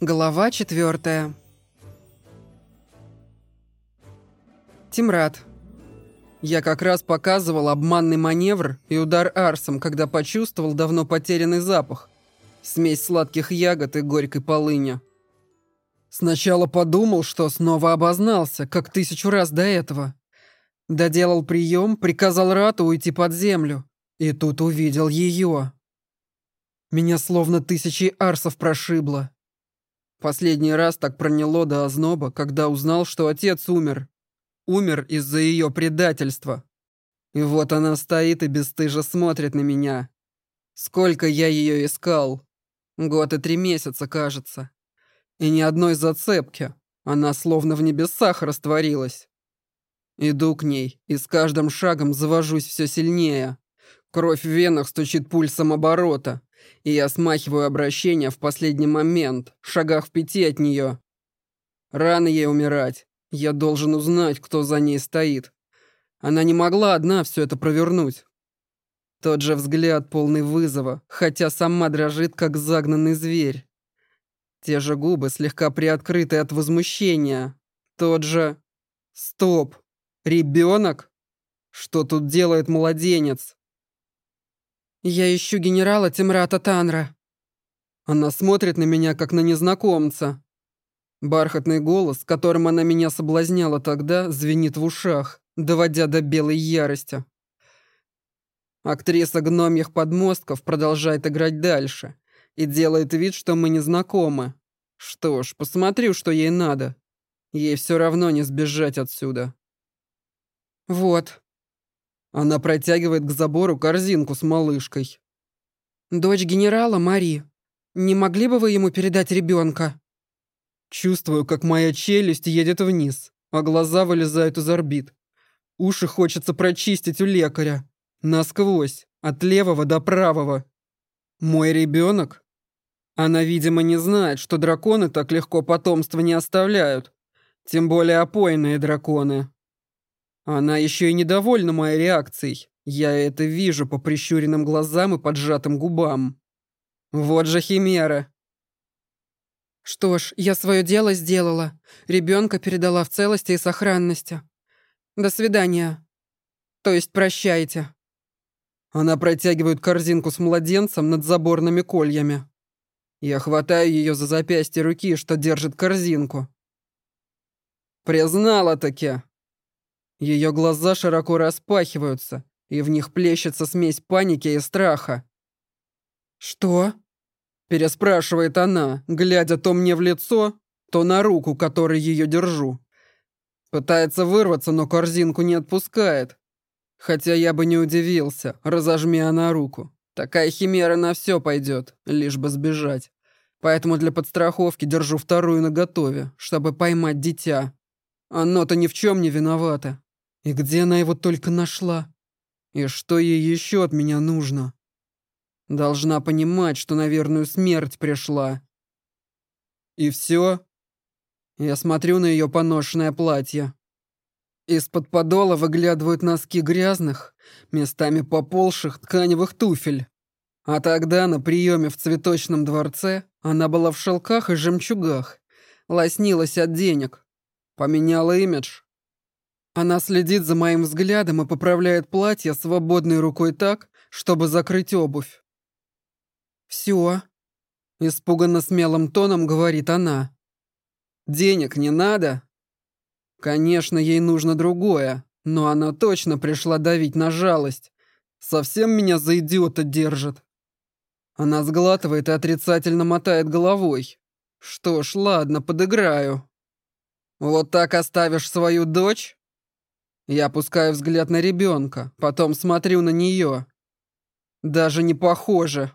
Глава четвертая. Тимрад. Я как раз показывал обманный маневр и удар арсом, когда почувствовал давно потерянный запах. Смесь сладких ягод и горькой полыни. Сначала подумал, что снова обознался, как тысячу раз до этого. Доделал прием, приказал Рату уйти под землю. И тут увидел ее. Меня словно тысячи арсов прошибло. Последний раз так проняло до озноба, когда узнал, что отец умер. Умер из-за ее предательства. И вот она стоит и бесстыжо смотрит на меня. Сколько я ее искал. Год и три месяца, кажется. И ни одной зацепки. Она словно в небесах растворилась. Иду к ней, и с каждым шагом завожусь все сильнее. Кровь в венах стучит пульсом оборота и я смахиваю обращение в последний момент, в шагах в пяти от нее. Рано ей умирать. Я должен узнать, кто за ней стоит. Она не могла одна все это провернуть. Тот же взгляд полный вызова, хотя сама дрожит, как загнанный зверь. Те же губы, слегка приоткрыты от возмущения. Тот же... Стоп! Ребенок? Что тут делает младенец? «Я ищу генерала Тимрата Танра». Она смотрит на меня, как на незнакомца. Бархатный голос, которым она меня соблазняла тогда, звенит в ушах, доводя до белой ярости. Актриса гномьих подмостков продолжает играть дальше и делает вид, что мы не знакомы. Что ж, посмотрю, что ей надо. Ей все равно не сбежать отсюда. «Вот», она протягивает к забору корзинку с малышкой. «Дочь генерала Мари. Не могли бы вы ему передать ребенка?» Чувствую, как моя челюсть едет вниз, а глаза вылезают из орбит. Уши хочется прочистить у лекаря. Насквозь, от левого до правого. Мой ребенок? Она, видимо, не знает, что драконы так легко потомство не оставляют. Тем более опойные драконы. Она еще и недовольна моей реакцией. Я это вижу по прищуренным глазам и поджатым губам. Вот же химера. Что ж, я свое дело сделала. Ребенка передала в целости и сохранности. До свидания. То есть прощайте. Она протягивает корзинку с младенцем над заборными кольями. Я хватаю ее за запястье руки, что держит корзинку. Признала-таки. Ее глаза широко распахиваются, и в них плещется смесь паники и страха. «Что?» – переспрашивает она, глядя то мне в лицо, то на руку, которой ее держу. Пытается вырваться, но корзинку не отпускает. Хотя я бы не удивился, разожми она руку. Такая химера на все пойдет, лишь бы сбежать. Поэтому для подстраховки держу вторую наготове, чтобы поймать дитя. Оно-то ни в чем не виновато. И где она его только нашла? И что ей еще от меня нужно? Должна понимать, что на верную смерть пришла. И все? Я смотрю на ее поношенное платье. Из-под подола выглядывают носки грязных, местами поползших тканевых туфель. А тогда на приеме в цветочном дворце она была в шелках и жемчугах, лоснилась от денег, поменяла имидж, она следит за моим взглядом и поправляет платье свободной рукой так, чтобы закрыть обувь. «Все», — испуганно смелым тоном говорит она. «Денег не надо?» Конечно, ей нужно другое, но она точно пришла давить на жалость. Совсем меня за идиота держит. Она сглатывает и отрицательно мотает головой. Что ж, ладно, подыграю. Вот так оставишь свою дочь? Я опускаю взгляд на ребенка, потом смотрю на нее. Даже не похоже.